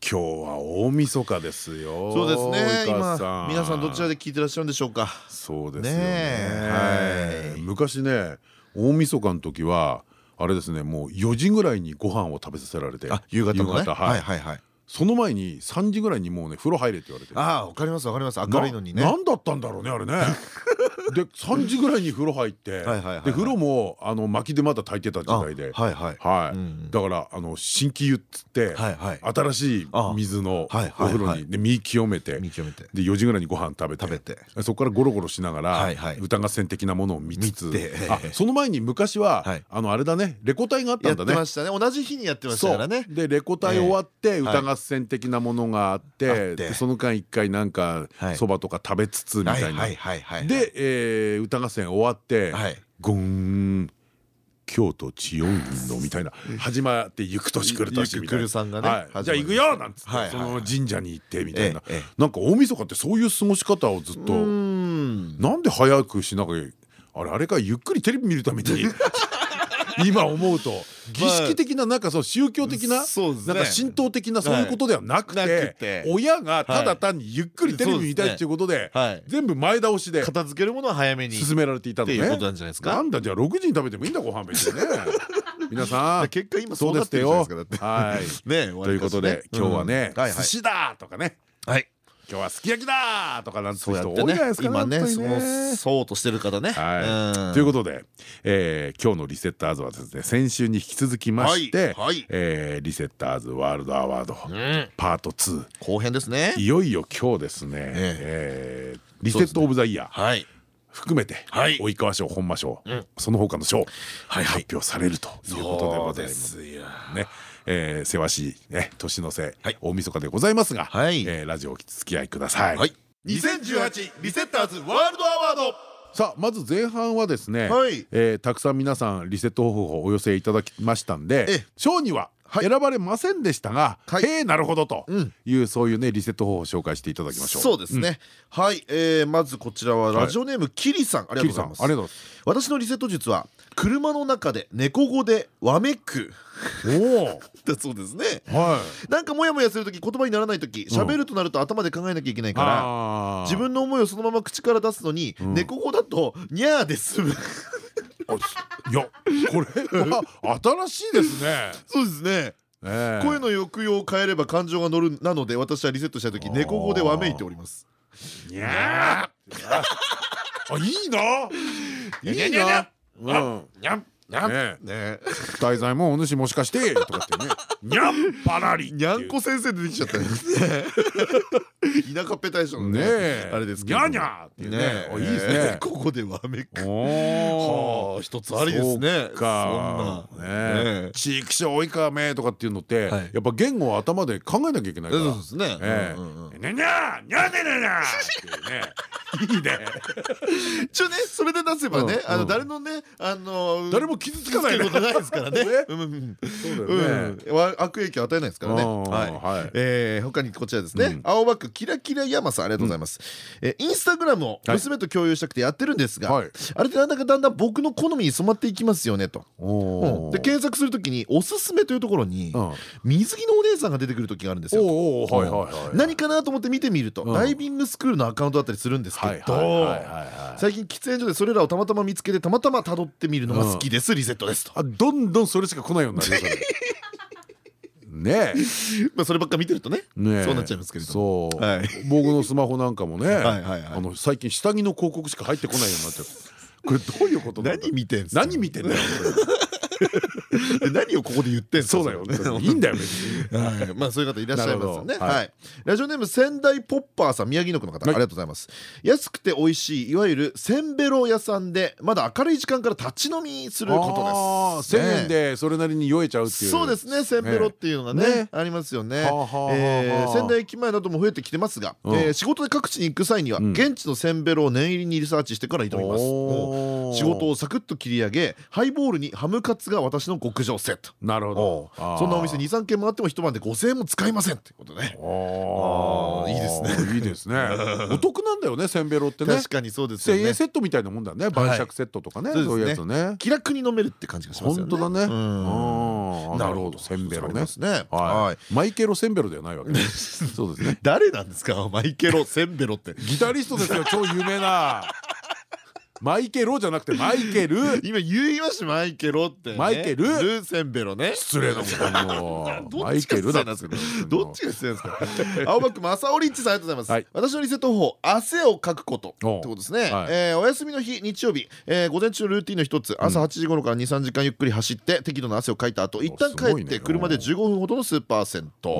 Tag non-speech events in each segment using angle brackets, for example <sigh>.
今日は大晦日ですよそうですね。今今皆さんどちらで聞いてらっしゃるんでしょうか？そうですよね。ねはい。昔ね大晦日の時はあれですねもう4時ぐらいにご飯を食べさせられてあ夕方のね。ははい。いはいはい。その前に3時ぐらいにもうね風呂入れって言われてああわかりますわかります。明るいのにね。ななんだったんだろうねあれねで3時ぐらいに風呂入ってで風呂もあの薪でまだ炊いてた時代で。あはいはい。はい。うんだからあの新規湯っつって新しい水のお風呂はい。にで身清めて見極めて。で4時ぐらいにご飯食べて。食べて。そこからゴロゴロしながら歌合戦的なものを見つつ。その前に昔ははい。あのあれだね。レコ大があったやってんだねましたね。同じ日にやってましたからね。でレコ大終わってえ歌合戦的なものがあってその間一回なんかはい。そばとか食べつつみたいな。はいはいはいはいでえー歌合戦終わってはい。ゴン京都千代院のみたいな始まって行く年来る年みたいゆく来るさんがねはい。じゃあ行くよなんつってその神社に行ってみたいな。なんか大晦日ってそういう過ごし方をずっとなんで早くしなきゃあれあれかゆっくりテレビ見るために今思うと <laughs> 儀式的ななんかそう宗教的ななんか神道的なそういうことではなくてて。親がただ単にゆっくりテレビ見たいっていうことではい。全部前倒しで片付けるものは早めに進められていたのね。っていうことなんじゃないですか？なんだじゃあ6時に食べてもいいんだご飯別にね。<laughs> 皆さん。結果今そそううなって。ですよ。はい。<laughs> ねということで今日はね寿司だとかね。はい今日はすき焼きだとかなんてそう人多いじゃないですか今ねそうとしてる方ね。ということで、えー今日のリセッターズはですね先週に引き続きまして、はいはい。えーリセッターズワールドアワード、うん。パート2後編ですね。いよいよ今日ですね、ええーリセット・オブ・ザ・イヤーはい。含めて、はい。及川賞本間賞、ん。その他の賞、はいはい。発表されるということでございます。ねえー、せわしい、ね、年の瀬、はい。大晦日でございますが、はい。えーラジオお付き合いください。はい。2018リセッターズワールドアワード。さあまず前半はですね、はい。えーたくさん皆さんリセット方法をお寄せいただきましたんえでえ賞にははい。選ばれませんでしたが、はい。へえなるほどとうん。いうそういうねリセット方法を紹介していただきましょう。そうですね。はい。えーまずこちらはラジオネームキリさんありがとうございます。私のリセット術は車の中で猫語でわめく。お <laughs> だそうですね。おはい。なんかモヤモヤする時言葉にならない時喋るとなると頭で考えなきゃいけないから自分の思いをそのまま口から出すのにん。猫語だとニャーで済むあいやこれは新しいですね。<laughs> そうですね。ええ。声の抑揚を変えれば感情が乗るなので私はリセットした時猫語でわめいております。にゃー。あいいな。いいな。うん。にゃんねね大罪もお主もしかしてとかってね。にゃんぱらり。にゃんこ先生出てきちゃったね <laughs> <laughs> 田舎っぺ大将のね。あれですけどにゃにゃっていうね。いいですね。<laughs> ここでわめく。おはあ一つありですね。か。そんな。ねね地域者多いかめとかっていうのってはい。やっぱ言語を頭で考えなきゃいけないから。そうですね。えうんうんうん。え。にゃにゃにゃにゃにゃにゃってね。<laughs> いいね。一応ねそれで出せばねうんあの誰のねあの誰も傷つかないことないですからね。悪影響与えないですからね。うんはい。はい。えー他にこちらですね。うん。青バックキラキラ山さんありがとうございます。えーインスタグラムを娘と共有したくてやってるんですがはい。あれってなんだかだんだん僕の好みに染まっていきますよねと。おー。で検索するときにおすすめというところにうん。水着のお姉さんが出てくる時があるんですよ。何かなと思って見てみるとうん。ダイビングスクールのアカウントだったりするんですけど。最近喫煙所でそれらをたまたま見つけてたまたま辿ってみるのが好きですリセットですと。あどんどんそれしか来ないようになるよそれ。ねえ。まあそればっか見てるとねそうなっちゃいますけれども。そう、はい。僕のスマホなんかもね最近下着の広告しか入ってこないようになっちゃって。これどういうことなんだ何見てん何見てんだよ <laughs> 何をここで言ってんそうだよね。いいんだよ別に。はい。まあそういう方いらっしゃいますよね。はい。ラジオネーム仙台ポッパーさん宮城野区の方ありがとうございます。安くて美味しいいわゆるせんべろ屋さんでまだ明るい時間から立ち飲みすることです。1000円でそれなりに酔えちゃうっていう。そうですねせんべろっていうのがねありますよね。仙台駅前なども増えてきてますが仕事で各地に行く際には現地のせんべろを念入りにリサーチしてから挑みます。仕事をサクッと切り上げハイボールにハムカツが私の極上セット。なるほど。そんなお店23軒回っても一晩で5000円も使いませんってことねああいいですね。いいですね。<laughs> お得なんだよねせんべろってね。確かにそうですよね。1000円セットみたいなもんだね。晩酌セットとかねそういうやつね。気楽に飲めるって感じがしますよね。本当だね。なるほど。せんべろね。はい。マイケロせんべろではないわけです <laughs> そうですね。誰なんですか？マイケロせんべろって。ギタリストですよ超有名なマイケロじゃなくてマイケル。<laughs> 今言いましたマイケロってマイケル。ルセンベロね。失礼なことマイケルだどっちが失礼ですか？<laughs> 青バックマサオリッチさんありがとうございます。私のリセット方法汗をかくことってことですね。お休みの日日曜日。午前中のルーティンの一つ。朝8時頃から23時間ゆっくり走って適度な汗をかいた後一旦帰って車で15分ほどのスーパー銭湯。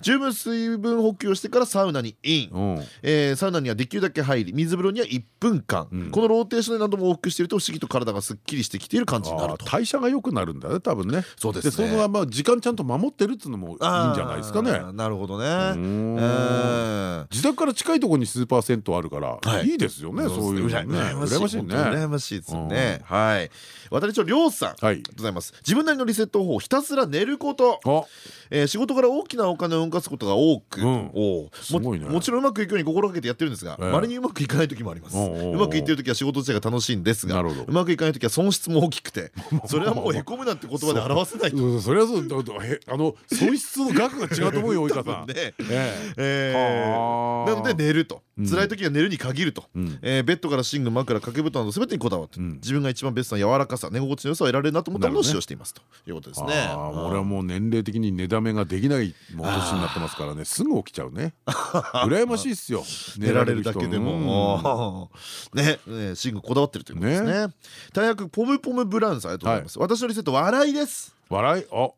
十分水分補給をしてからサウナにイン。サウナにはできるだけ入り水風呂には1分間。このローテーションで何度も往復していると不思議と体がすっきりしてきている感じになると代謝が良くなるんだね多分ね。そうですそのまま時間ちゃんと守ってるっつうのもいいんじゃないですかね。なるほどね自宅から近いところにスーパー銭湯あるからい。いですよねそういう羨ましいね。羨ましいですよね。はい。渡町亮さん。ありがとうございます。自分なりのリセット方法ひたすら寝ること。仕事から大きなお金を動かすことが多く。もちろんうまくいくように心がけてやってるんですがまれにうまくいかない時もあります。うまくいってる時は仕事自体が楽しいんですがうまくいかない時は損失も大きくて <laughs> それはもうへこむなんて言葉で表せないと。それはそう。あの損失の額が違うと思うよ及川さん。<laughs> なので寝ると。辛い時は寝るに限ると。ベッドから寝具枕掛け布団など全てにこだわって自分が一番ベストな柔らかさ寝心地の良さを得られるなと思ったものを使用していますということですね。俺はもう年齢的に寝だめができないもう年になってますからね。すぐ起きちゃうね。<laughs> 羨ましいっすよ。寝られるだけでも。ね寝具こだわってるということですね。大学ポムポムブラウンさんありがとうございます。私のリセット笑いです。笑い？あ。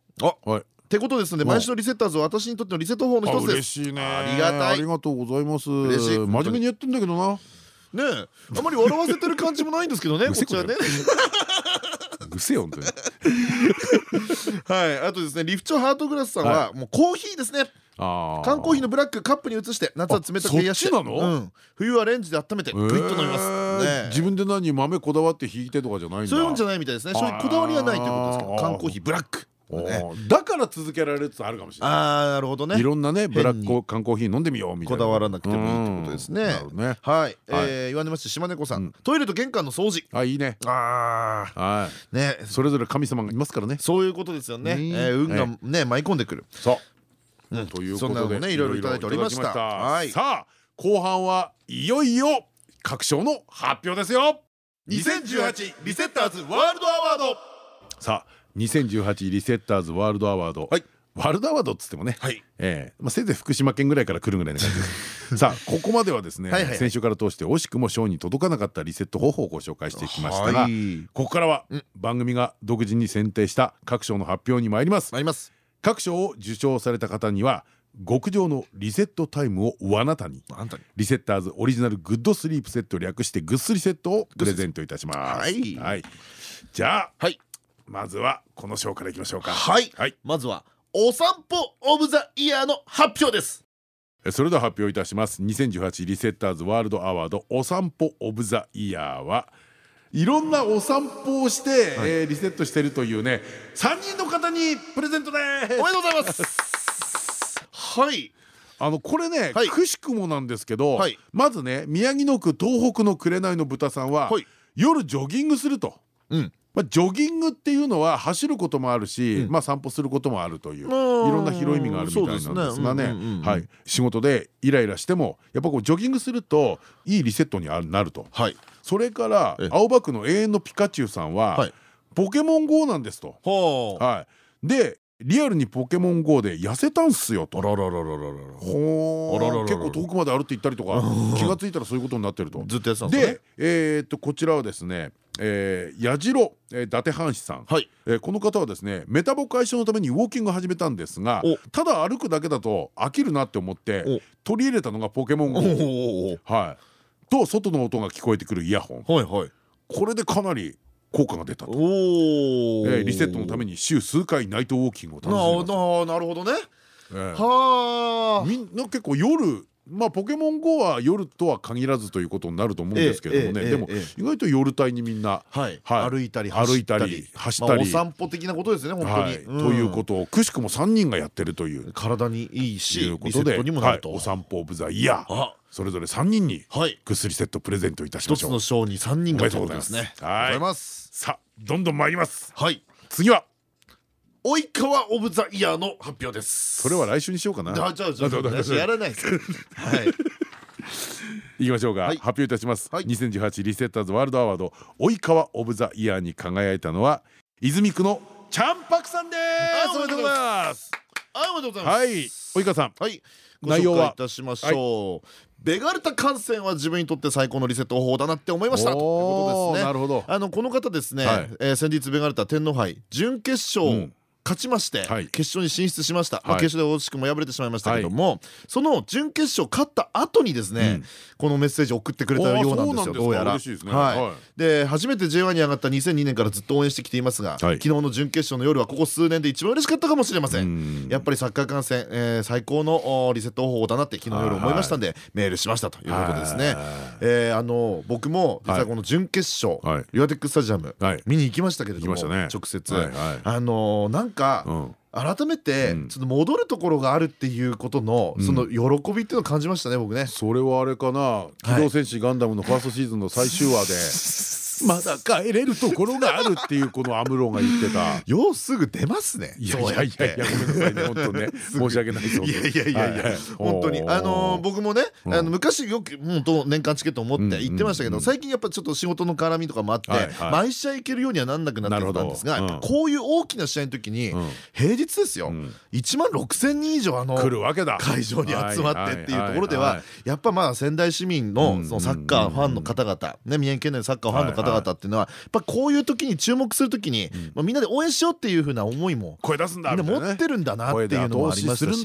はいってことですので毎週のリセッターズは私にとってのリセット法の一つです。嬉しいね。ありがたい。ありがとうございます。嬉しい。真面目にやってんだけどな。ねえ。あまり笑わせてる感じもないんですけどね <laughs> こっちはね。<laughs> うせよ本当に。はい。あとですねリフチョハートグラスさんはもうコーヒーですね。缶コーヒーのブラックカップに移して夏は冷たく冷やして。冬はレンジで温めてグイッと飲みます。自分で何豆こだわって引いてとかじゃないんだ。そういうんじゃないみたいですね。そういうこだわりはないということですけど缶コーヒーブラックだから続けられるってあるかもしれない。ああなるほどね。いろんなねブラック缶コーヒー飲んでみようみたいな。こだわらなくてもいいってことですね。はい。言われまして島猫さん。トイレと玄関の掃除。あいいね。ああね。それぞれ神様がいますからね。そういうことですよね。運がね舞い込んでくる。そう。ということでねいろいろいただいておりました。さあ後半はいよいよ各賞の発表ですよ。2018リセッターズワールドアワード。さあ2018リセッターズワールドアワード、はい、ワールドアワードっつってもね、はい。えーまあ、せいぜい福島県ぐらいから来るぐらいの感じですさあここまではですね先週から通して惜しくも賞に届かなかったリセット方法をご紹介してきましたが、ここからは番組が独自に選定した各賞の発表に参ります。参ります。各賞を受賞された方には極上のリセットタイムをあなたに。リセッターズオリジナルグッドスリープセット略してぐっすりセットをプレゼントいたします。はい、じゃあ、はい、まずはこの賞からいきましょうか。はい、はい、まずはお散歩オブザイヤーの発表です。それでは発表いたします。2018リセッターズワールドアワードお散歩オブザイヤーはいろんなお散歩をして、はい、えー、リセットしているというね3人の方にプレゼントです。おめでとうございます。はい。あのこれね、はい、くしくもなんですけど、はい、まずね宮城野区東北の紅の豚さんは、はい、夜ジョギングすると、うん、まあ、ジョギングっていうのは走ることもあるし、うん、まあ散歩することもあるといういろんな広い意味があるみたいなんですがね。仕事でイライラしてもやっぱこうジョギングするといいリセットになると、はい、それから青葉区の永遠のピカチュウさんは、はい、ポケモン GO なんですと。はい、でリアルにポケモン GO で痩せたんすよと。あららららららら。結構遠くまで歩って行ったりとか <laughs> 気が付いたらそういうことになってると。ずっとやってたんですね。で、えっとこちらはですね、えー、矢代、えー、伊達藩士さん、はい、えー、この方はですねメタボ解消のためにウォーキングを始めたんですがただ歩くだけだと飽きるなって思って取り入れたのがポケモン GO、はい、と外の音が聞こえてくるイヤホン、はいはい、これでかなり効果が出たと、えー、リセットのために週数回ナイトウォーキングを楽しんでます。なるほどね、えー、はあ。みんな結構夜まあポケモン GO は夜とは限らずということになると思うんですけどもね。でも意外と夜帯にみんな歩いたり歩いたり走ったり。お散歩的なことですね本当に。ということをくしくも3人がやってるという。体にいいしいうことでお散歩オブザイヤー。それぞれ3人にぐっすりセットプレゼントいたしましょう。一つの賞に3人がということですね。ありがとうございます。さあどんどん参ります。はい。次は及川オブザイヤーの発表です。それは来週にしようかな。じゃあじゃあやらないです。はい。<laughs> いきましょうか、発表いたします、2018リセッターズワールドアワード及川オブザイヤーに輝いたのは泉区のチャンパクさんです。おめでとうございます。おめでとうございます。はい。及川さん。はい。内容は？いたしましょう。ベガルタ観戦は自分にとって最高のリセット方法だなって思いました。ということですね。なるほど。あのこの方ですね、はい、えー、先日ベガルタ天皇杯準決勝勝ちまして決勝に進出しました、まあ、決勝で惜しくも敗れてしまいましたけども、その準決勝勝った後にですね、このメッセージを送ってくれたようなんですよどうやら。で初めて J1 に上がった2002年からずっと応援してきていますが、昨日の準決勝の夜はここ数年で一番嬉しかったかもしれません。やっぱりサッカー観戦、えー、最高のリセット方法だなって昨日夜思いましたんでメールしましたということですね。えあの僕も実はこの準決勝リアテックスタジアム見に行きましたけれども直接。あのなんかか、改めてちょっと戻るところがあるっていうことのその喜びっていうのを感じましたね僕ね。それはあれかな「機動戦士ガンダム」のファーストシーズンの最終話で <laughs> <laughs> まだ帰れるところがあるっていうこのアムロが言ってた。<laughs> ようすぐ出ますね。いやいやいやいやごめんなさいね。本当ね。<laughs> 申し訳ないいやいやいや。い。や本当に。あの僕もねあの昔よく本当年間チケットを持って行ってましたけど最近やっぱちょっと仕事の絡みとかもあって毎試合行けるようにはなんなくなってきたんですがこういう大きな試合の時に平日ですよ。1万6,000人以上あの会場に集まってっていうところではやっぱまあ仙台市民のそのサッカーファンの方々ね宮城県内のサッカーファンの方々っていうのはやっぱこういう時に注目する時にまあみんなで応援しようっていうふうな思いも声出すんだみんな持ってるんだなっていうのもありましたし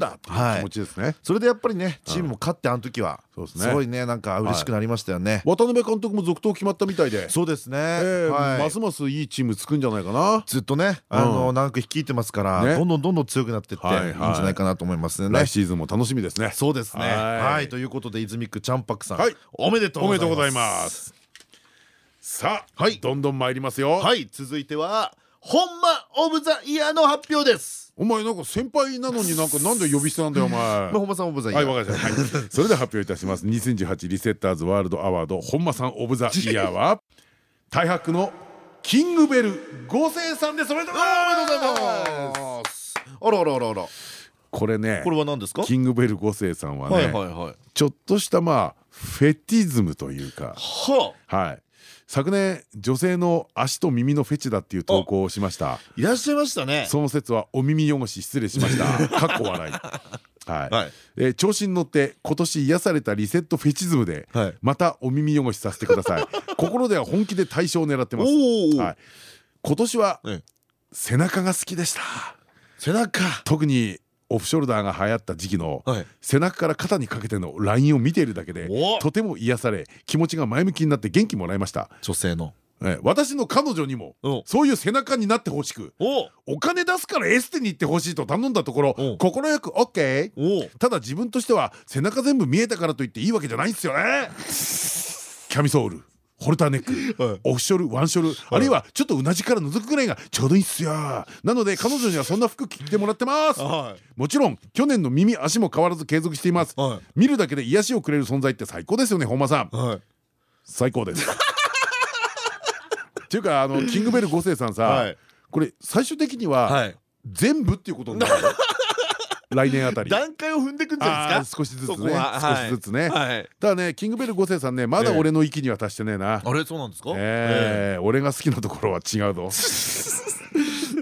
気持ちですね。それでやっぱりねチームも勝ってあの時はすごいねなんか嬉しくなりましたよね。渡辺監督も続投決まったみたいで。そうですね。ますますいいチームつくんじゃないかな。ずっとねあの長く率いてますからどんどんどんどん強くなっていっていいんじゃないかなと思いますね。来シーズンも楽しみですね。そうですねはい。ということで泉区ちゃんぱくさんおめでとうございますさあどんどん参りますよはい続いてはほんまオブザイヤーの発表ですお前なんか先輩なのになんかなんで呼び捨てなんだよお前。<laughs> 本間さんオブザイヤー。はいわかりました。<laughs> それで発表いたします。2018リセッターズワールドアワード本間さんオブザイヤーは大白のキングベル五世さんです。おめでとうございます。あらあらあらあら。これね。これは何ですか？キングベル五世さんはね。ちょっとしたまあフェティズムというか。はあ。はい。昨年女性の足と耳のフェチだっていう投稿をしました。いらっしゃいましたね。その説はお耳汚し失礼しました。<laughs> かっこ笑い。はい、はい、えー、調子に乗って今年癒されたリセットフェチズムで、はい、またお耳汚しさせてください。<laughs> 心では本気で対象を狙ってます、はい、今年は、背中が好きでした。背中。特にオフショルダーが流行った時期の背中から肩にかけてのラインを見ているだけでとても癒され気持ちが前向きになって元気もらいました。女性の。私の彼女にもそういう背中になってほしくお。金出すからエステに行ってほしいと頼んだところ快く OK ただ自分としては背中全部見えたからといっていいわけじゃないんですよね。<laughs> キャミソールホルターネック、オフショルワンショル、あるいはちょっとうなじから覗くぐらいがちょうどいいっすよ。なので彼女にはそんな服着てもらってます、もちろん去年の耳足も変わらず継続しています、見るだけで癒しをくれる存在って最高ですよね本間さん、最高です。っていうかあのキングベル五世さんさ、これ最終的には全部っていうことになる来年あたり。段階を踏んでいくんじゃないですか？少しずつね。少しずつね。ただねキングベル五世さんねまだ俺の域には達してねえな。あれ？そうなんですか？ええ。俺が好きなところは違うぞ。<laughs>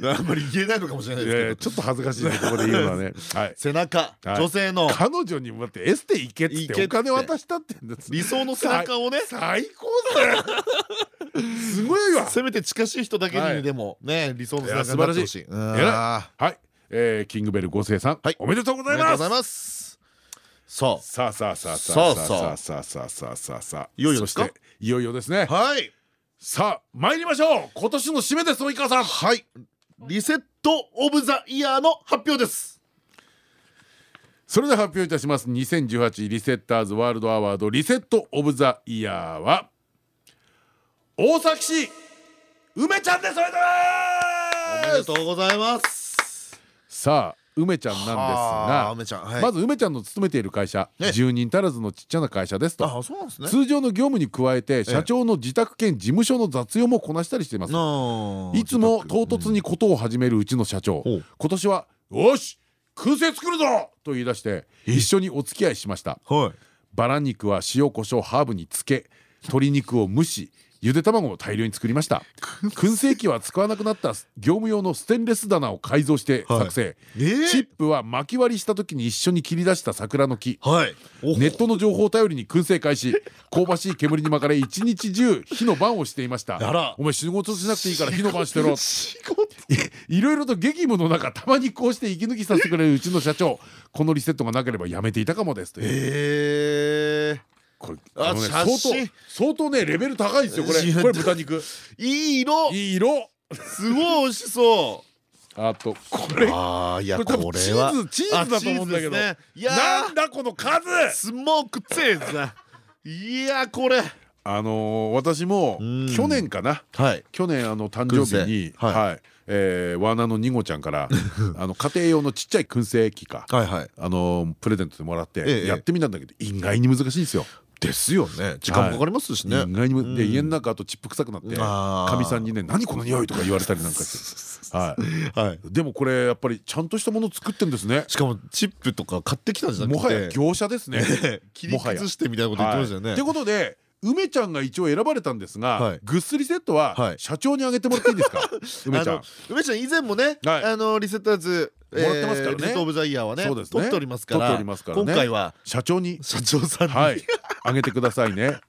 あんまり言えないのかもしれないですけど。ちょっと恥ずかしいねここで言うのはね。<laughs> 背中女性の。彼女に向ってエステ行けってお金渡したって理想の背中をね。最高だねすごいわ。せめて近しい人だけにでもね理想の背中になってほしい。はいえキングベル五世さんおめでとうございます。さあ。さあさあさあさあさあさあさあさあさあさあさあいよいよですかいよいよですねはいさあ参りましょう今年の締めです及川さんはいリセットオブザイヤーの発表ですそれでは発表いたします2018リセッターズワールドアワードリセットオブザイヤーは大崎市梅ちゃんですおめでとうございますさあ梅ちゃんなんですがまず梅ちゃんの勤めている会社10人足らずのちっちゃな会社ですと。通常の業務に加えて社長の自宅兼事務所の雑用もこなしたりしています。いつも唐突にことを始めるうちの社長。今年は「よし燻製作るぞ!」と言い出して一緒にお付き合いしました。バラ肉は塩コショウハーブにつけ鶏肉を蒸しゆで卵を大量に作りました。燻製機は使わなくなった業務用のステンレス棚を改造して作成、チップは巻き割りした時に一緒に切り出した桜の木、はい、ネットの情報を頼りに燻製開始。香ばしい煙に巻かれ一日中火の番をしていました。お前仕事しなくていいから火の番してろ。いろいろと激務の中たまにこうして息抜きさせてくれるうちの社長。このリセットがなければやめていたかもです。という。えーこれあのね相当相当ねレベル高いですよこれ。これ豚肉。いい色。いい色。すごい美味しそう。あとこれ。ああいやこれチーズチーズだと思うんだけど。いやなんだこの数。スモークチーズいやこれ。あの私も去年かな。去年あの誕生日にはい。えー、ワーナーのニゴちゃんから <laughs> あの家庭用のちっちゃい燻製機かあのプレゼントでもらってやってみたんだけど意外に難しいんですよ。ですよね。時間かかりますしね。意外にで家の中あとチップ臭くなってかみさんにね「何この匂い」とか言われたりなんかして。<laughs> はい。でもこれやっぱりちゃんとしたもの作ってんですね。しかもチップとか買ってきたんじゃなくて。もはや業者ですね。<laughs> 切り崩してみたいなこと言ってましたよね。ということで梅ちゃんが一応選ばれたんですが、ぐっすりセットは社長にあげてもらっていいですか？<laughs> 梅ちゃん。梅ちゃん以前もねあのリセッターズもらってますからね。リセットオブザイヤーはね取っておりますから。今回は社長に。社長さんに。あげてくださいね。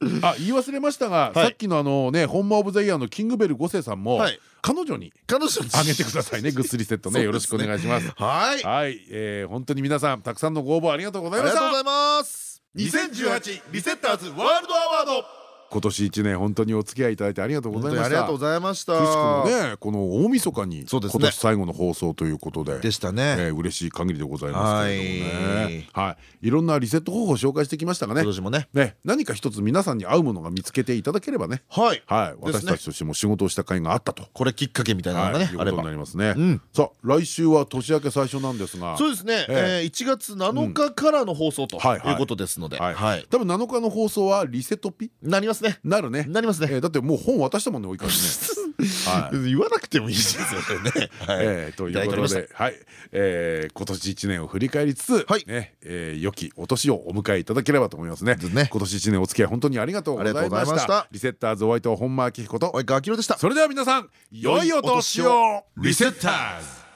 <laughs> あ言い忘れましたが、さっきのあのね本間オブザイヤーのキングベル五世さんも、彼女に彼女に。あげてくださいね。ぐっすりセット <laughs> ね。よろしくお願いします。はい。はい、えー、本当に皆さんたくさんのご応募ありがとうございました。ありがとうございます。2018リセッターズワールドアワード今年一年本当にお付き合いいただいてありがとうございました。ありがとうございました。くしくもねこの大晦日に今年最後の放送ということででしたね。嬉しい限りでございますけれどもね。はい。い。ろんなリセット方法を紹介してきましたがね。今年もね。何か一つ皆さんに合うものが見つけていただければね。はい。私たちとしても仕事をした甲斐があったと。これきっかけみたいなのがねあればなりますね。さあ来週は年明け最初なんですが。そうですね。1月7日からの放送ということですので。多分7日の放送はリセットピなりますね。なるね。なりますね。だってもう本渡したもんね及川ね。<laughs> 言わなくてもいいですよね。えということではい。今年1年を振り返りつつね良きお年をお迎えいただければと思いますね。今年1年お付き合い本当にありがとうございました。リセッターズお相手は本間明彦と及川明でした。それでは皆さん良いお年を。リセッターズ